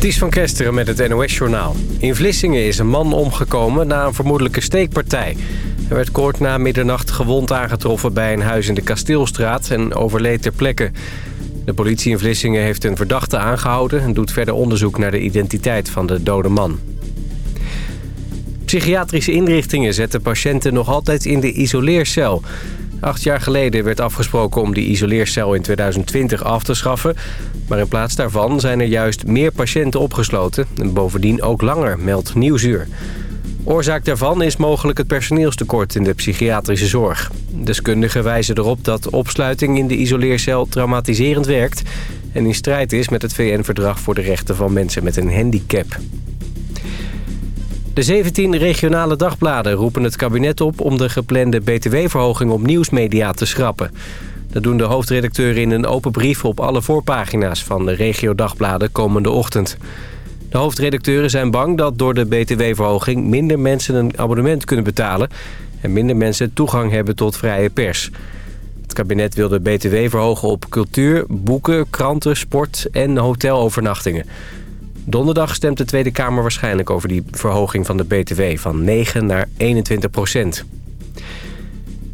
Ties van Kesteren met het NOS-journaal. In Vlissingen is een man omgekomen na een vermoedelijke steekpartij. Hij werd kort na middernacht gewond aangetroffen bij een huis in de Kasteelstraat... en overleed ter plekke. De politie in Vlissingen heeft een verdachte aangehouden... en doet verder onderzoek naar de identiteit van de dode man. Psychiatrische inrichtingen zetten patiënten nog altijd in de isoleercel... Acht jaar geleden werd afgesproken om die isoleercel in 2020 af te schaffen. Maar in plaats daarvan zijn er juist meer patiënten opgesloten. En bovendien ook langer, meldt Nieuwsuur. Oorzaak daarvan is mogelijk het personeelstekort in de psychiatrische zorg. Deskundigen wijzen erop dat opsluiting in de isoleercel traumatiserend werkt... en in strijd is met het VN-verdrag voor de rechten van mensen met een handicap. De 17 regionale dagbladen roepen het kabinet op om de geplande btw-verhoging op nieuwsmedia te schrappen. Dat doen de hoofdredacteuren in een open brief op alle voorpagina's van de regio-dagbladen komende ochtend. De hoofdredacteuren zijn bang dat door de btw-verhoging minder mensen een abonnement kunnen betalen... en minder mensen toegang hebben tot vrije pers. Het kabinet wil de btw verhogen op cultuur, boeken, kranten, sport en hotelovernachtingen. Donderdag stemt de Tweede Kamer waarschijnlijk over die verhoging van de BTW van 9 naar 21 procent.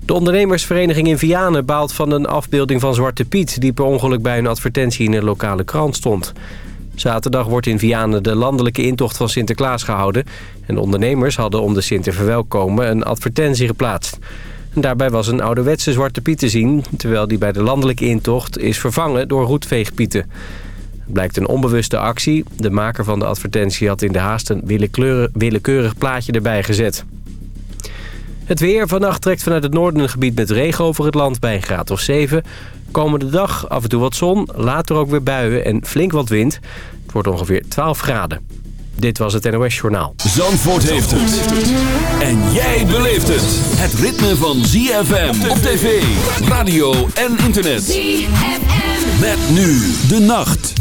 De ondernemersvereniging in Vianen baalt van een afbeelding van Zwarte Piet... die per ongeluk bij een advertentie in een lokale krant stond. Zaterdag wordt in Vianen de landelijke intocht van Sinterklaas gehouden... en de ondernemers hadden om de Sint te verwelkomen een advertentie geplaatst. Daarbij was een ouderwetse Zwarte Piet te zien... terwijl die bij de landelijke intocht is vervangen door roetveegpieten. Blijkt een onbewuste actie. De maker van de advertentie had in de haast een willekeurig plaatje erbij gezet. Het weer. Vannacht trekt vanuit het noorden een gebied met regen over het land bij een graad of 7. Komende dag af en toe wat zon, later ook weer buien en flink wat wind. Het wordt ongeveer 12 graden. Dit was het NOS Journaal. Zandvoort heeft het. En jij beleeft het. Het ritme van ZFM op tv, radio en internet. ZFM. Met nu de nacht.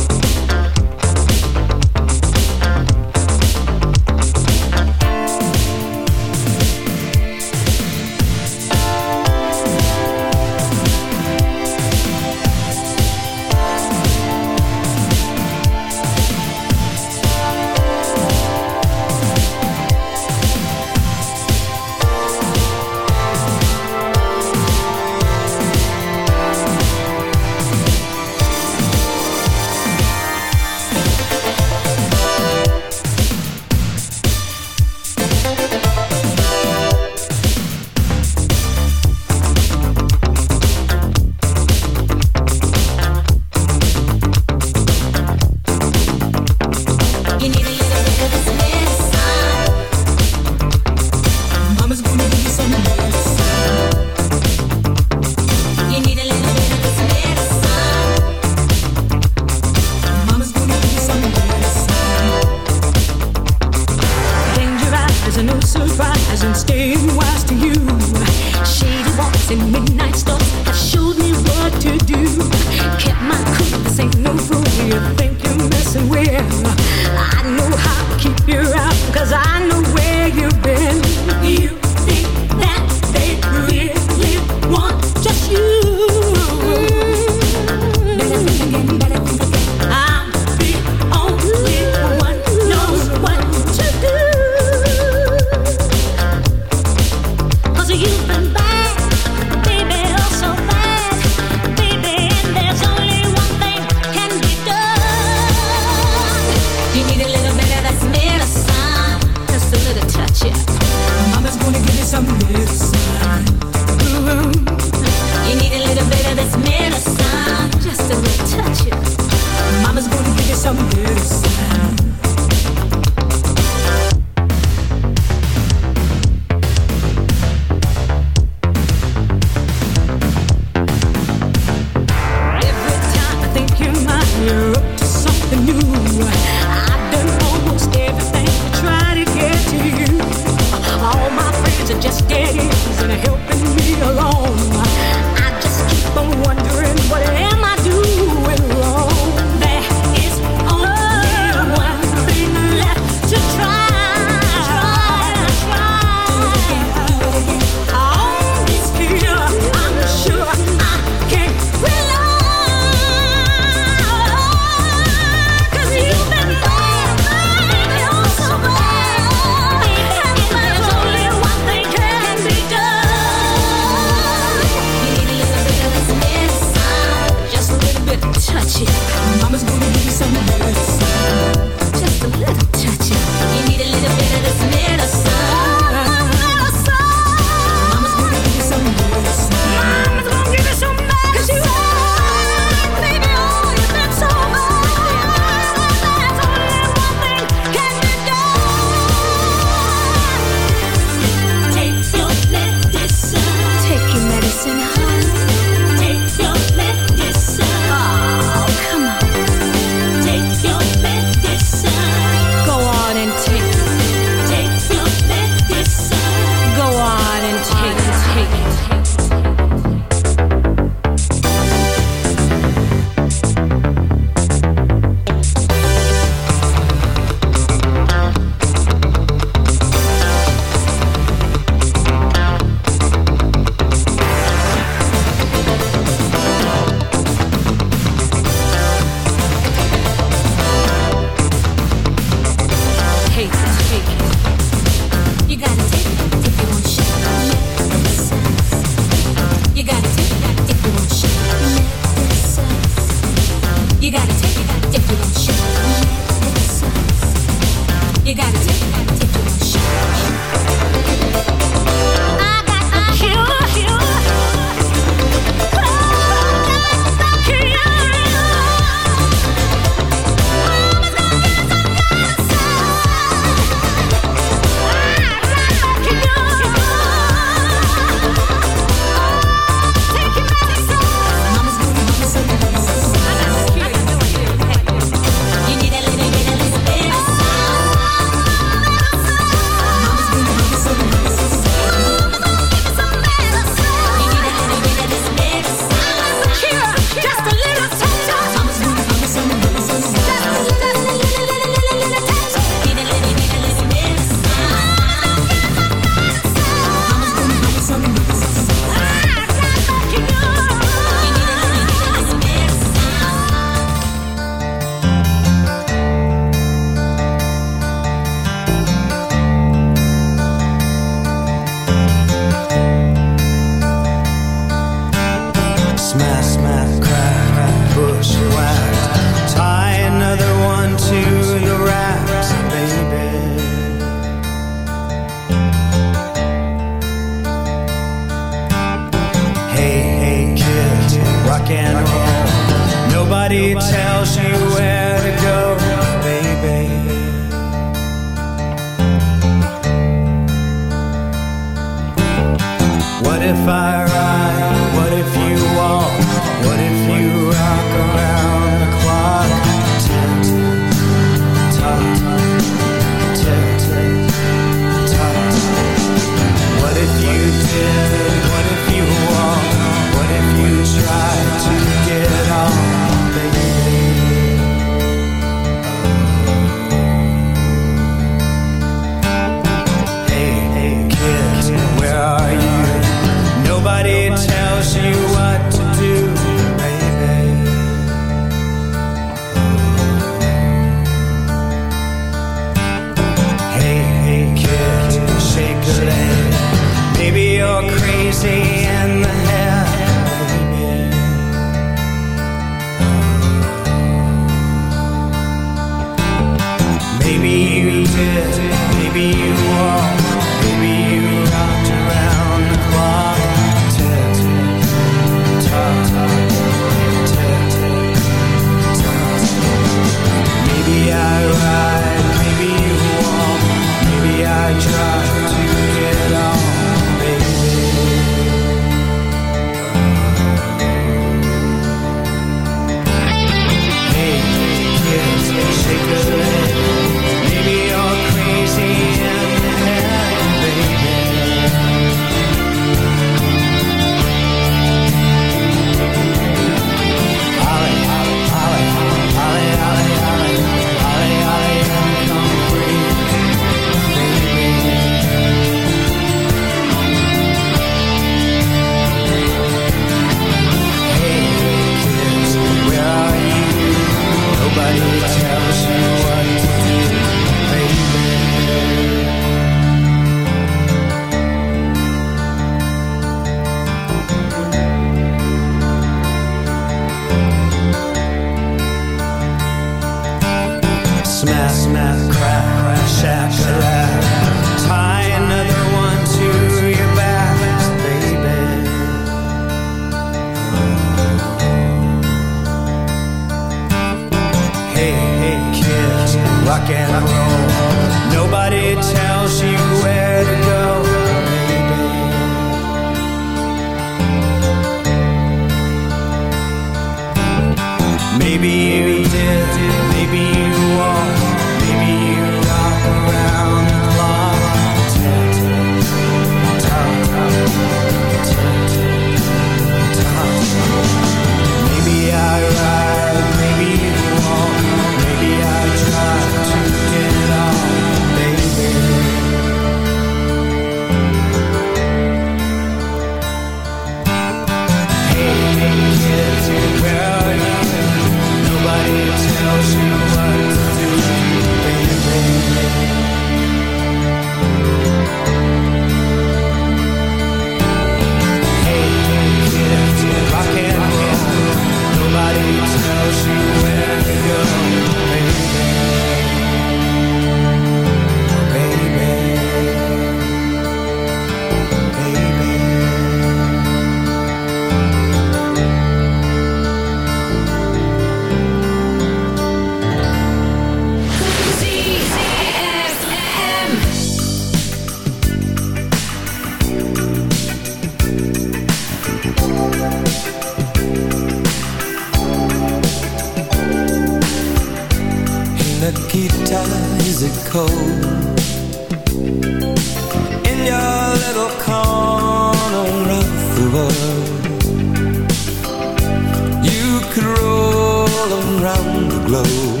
around the globe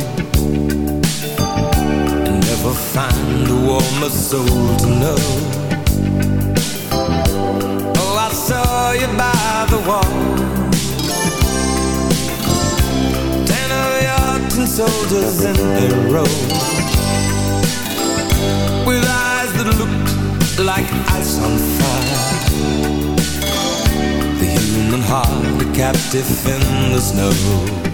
Never find a warmer soul to know. Oh, I saw you by the wall. Ten of your ten soldiers in a row With eyes that looked like ice on fire. The human heart a captive in the snow.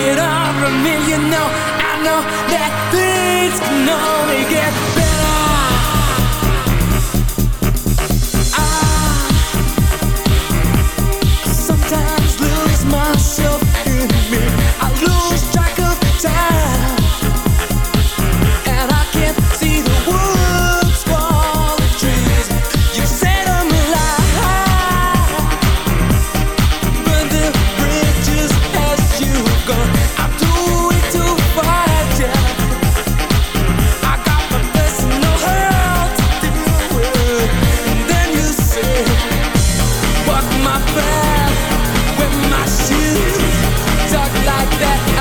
get over me You know, I know that things can only get better. my breath, with my shoes, talk like that.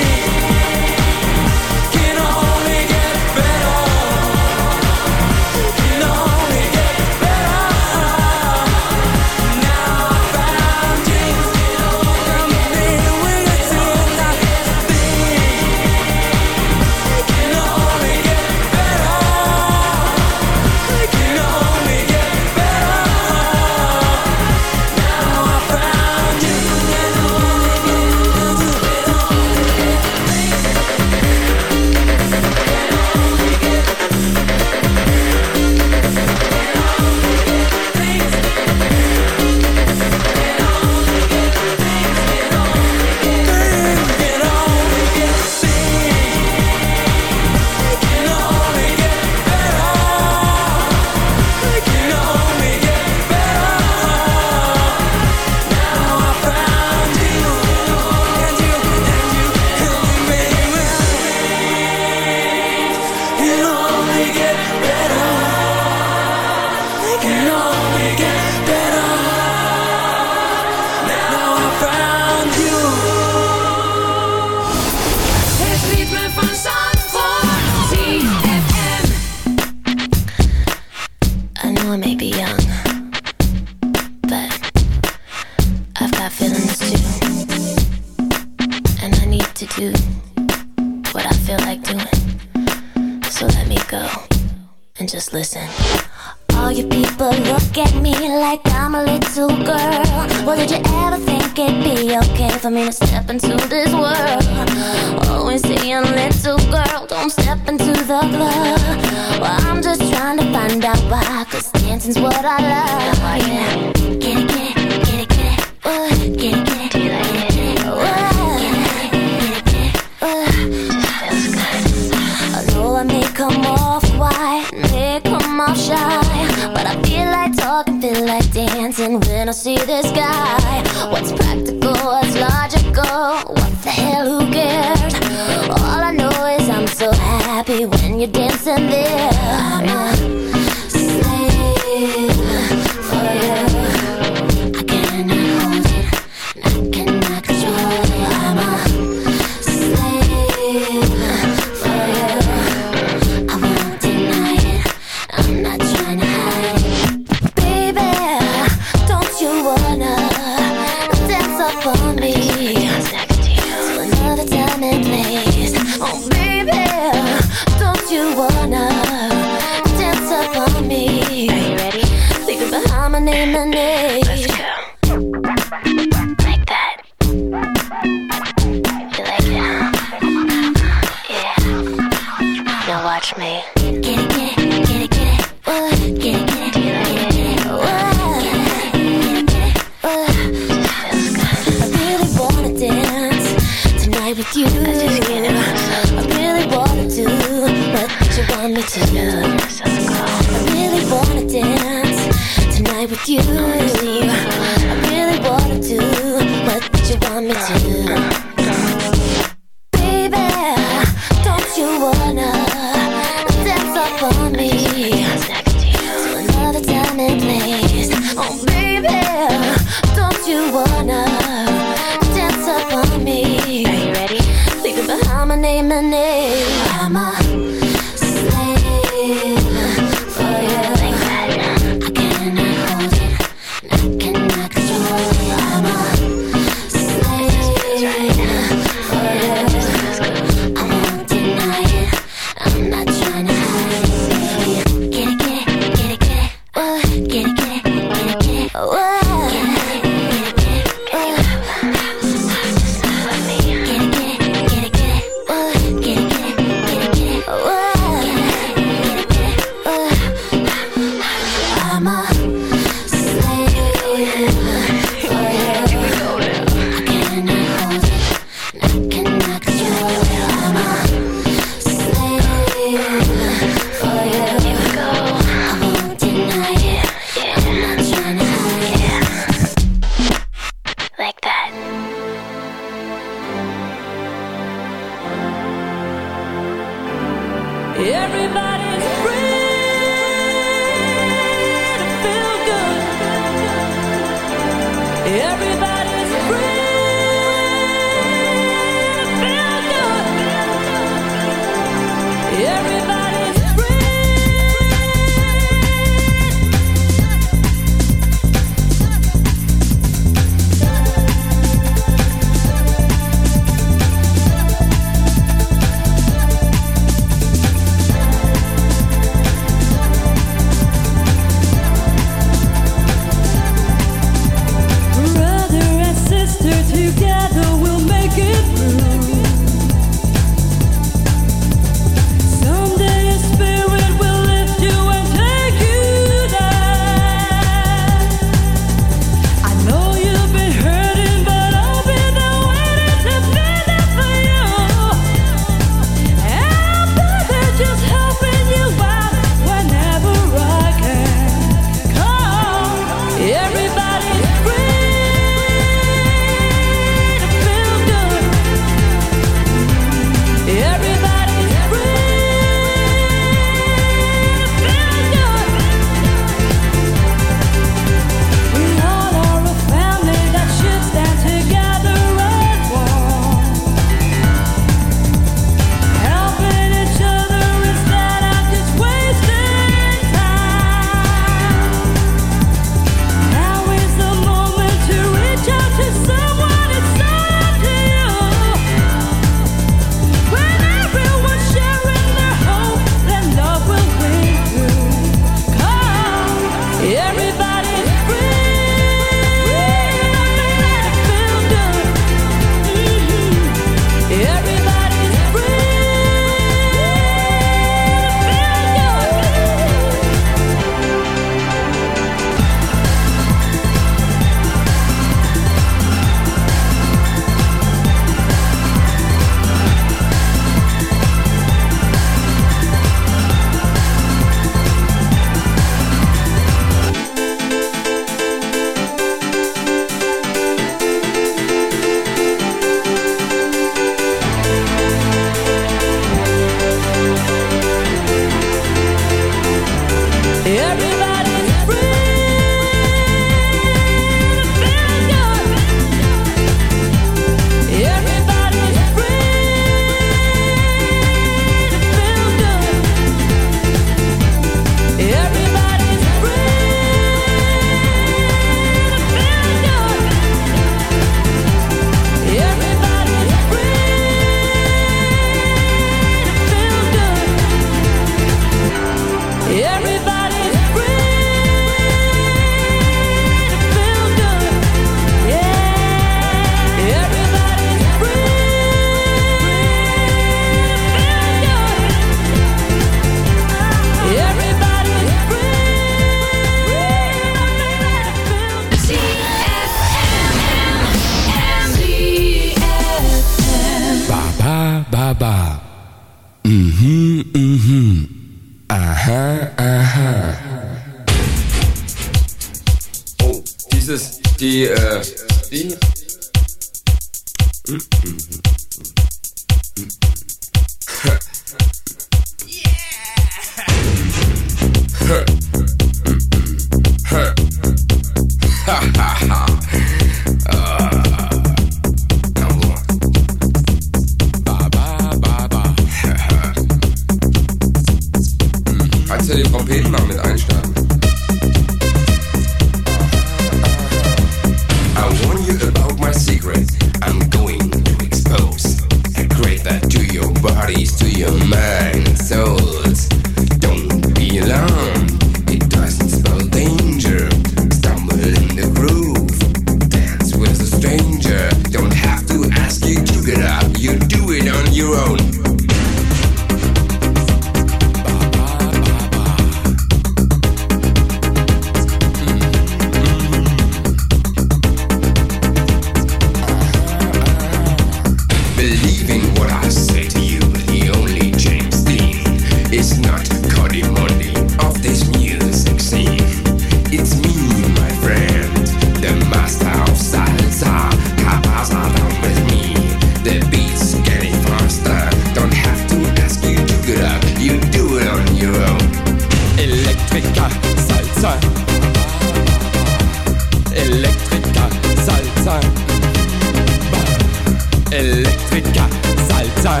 Elektriker Salzer.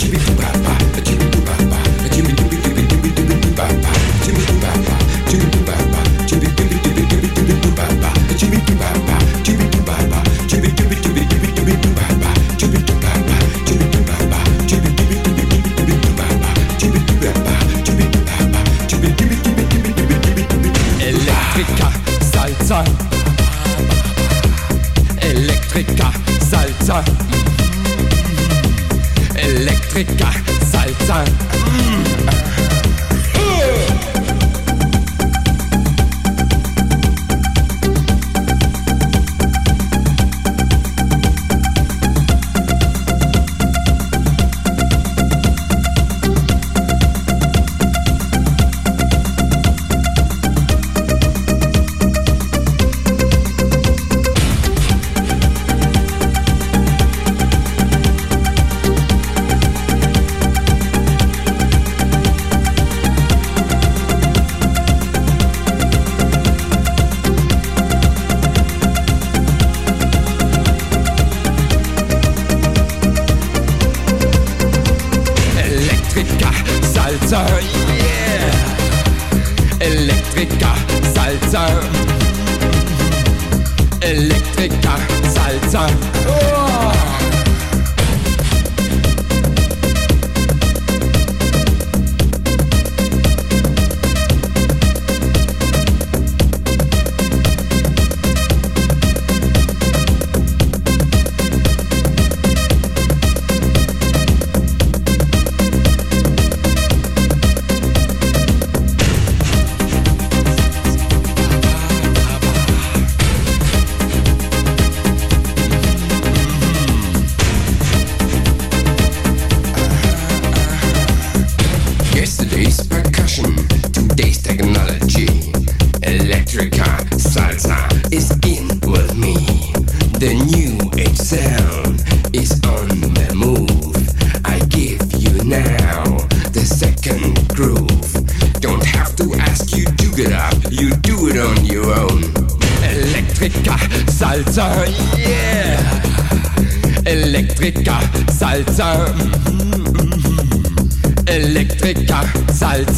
Gib Electrica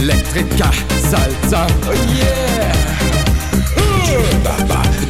Electrica salsa, oh yeah. Electrica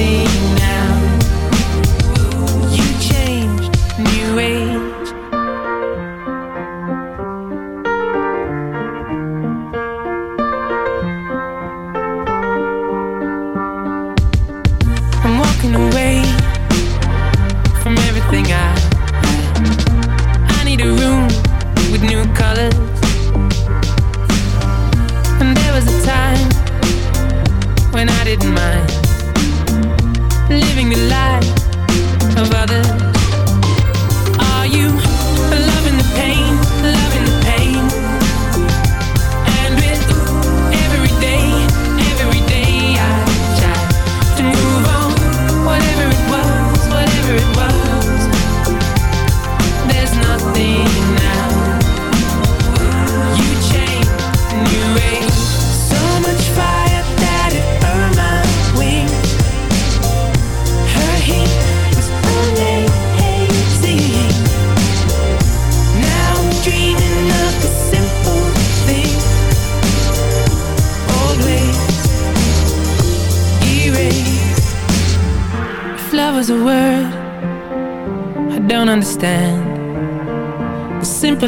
there's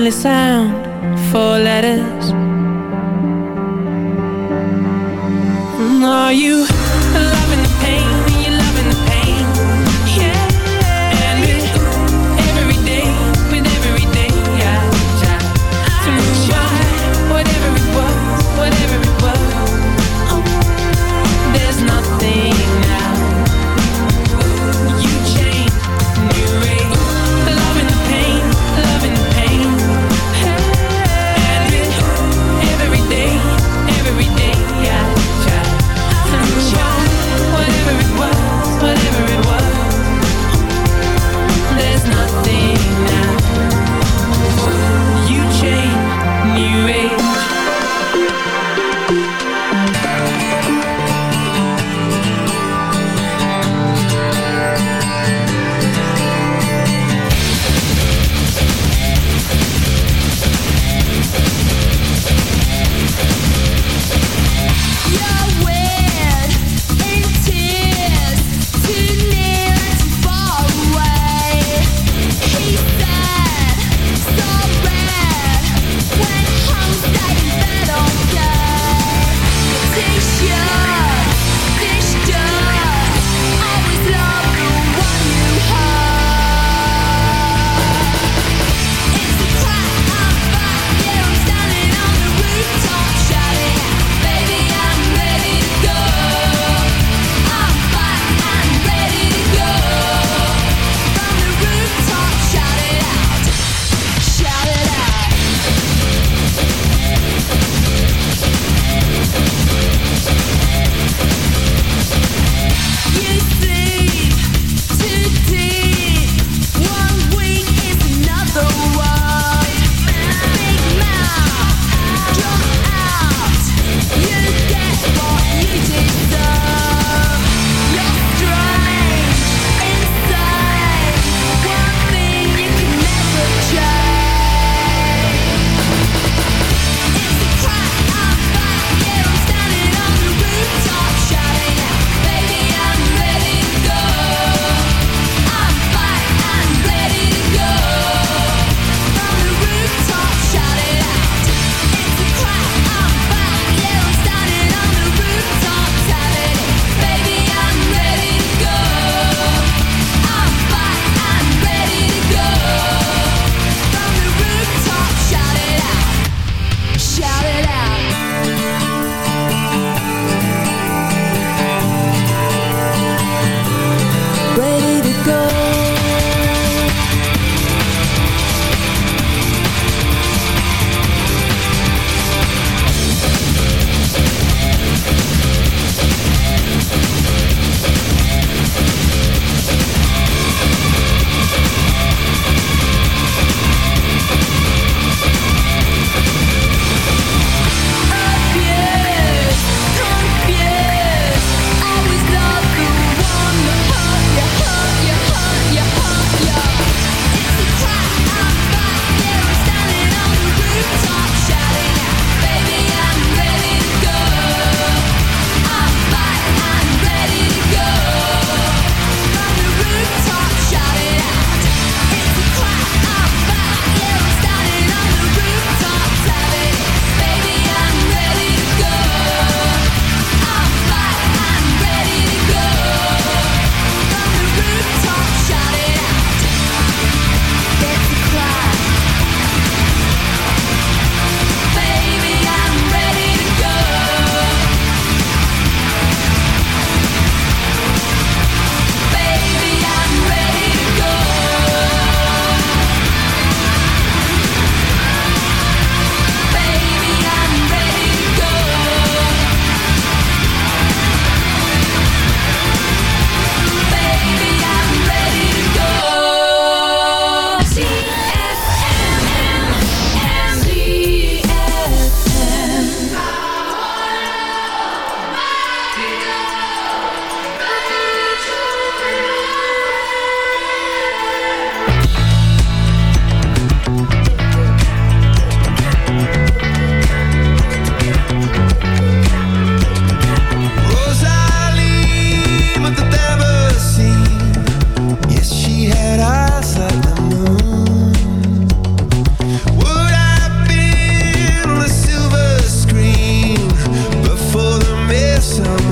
Simplest sound, four letters. someone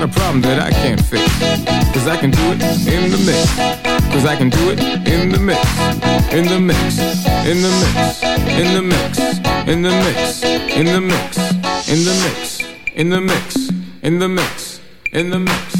Not a problem that I can't fix. Cause I can do it in the mix. Cause I can do it in the mix. In the mix. In the mix. In the mix. In the mix. In the mix. In the mix. In the mix. In the mix. In the mix.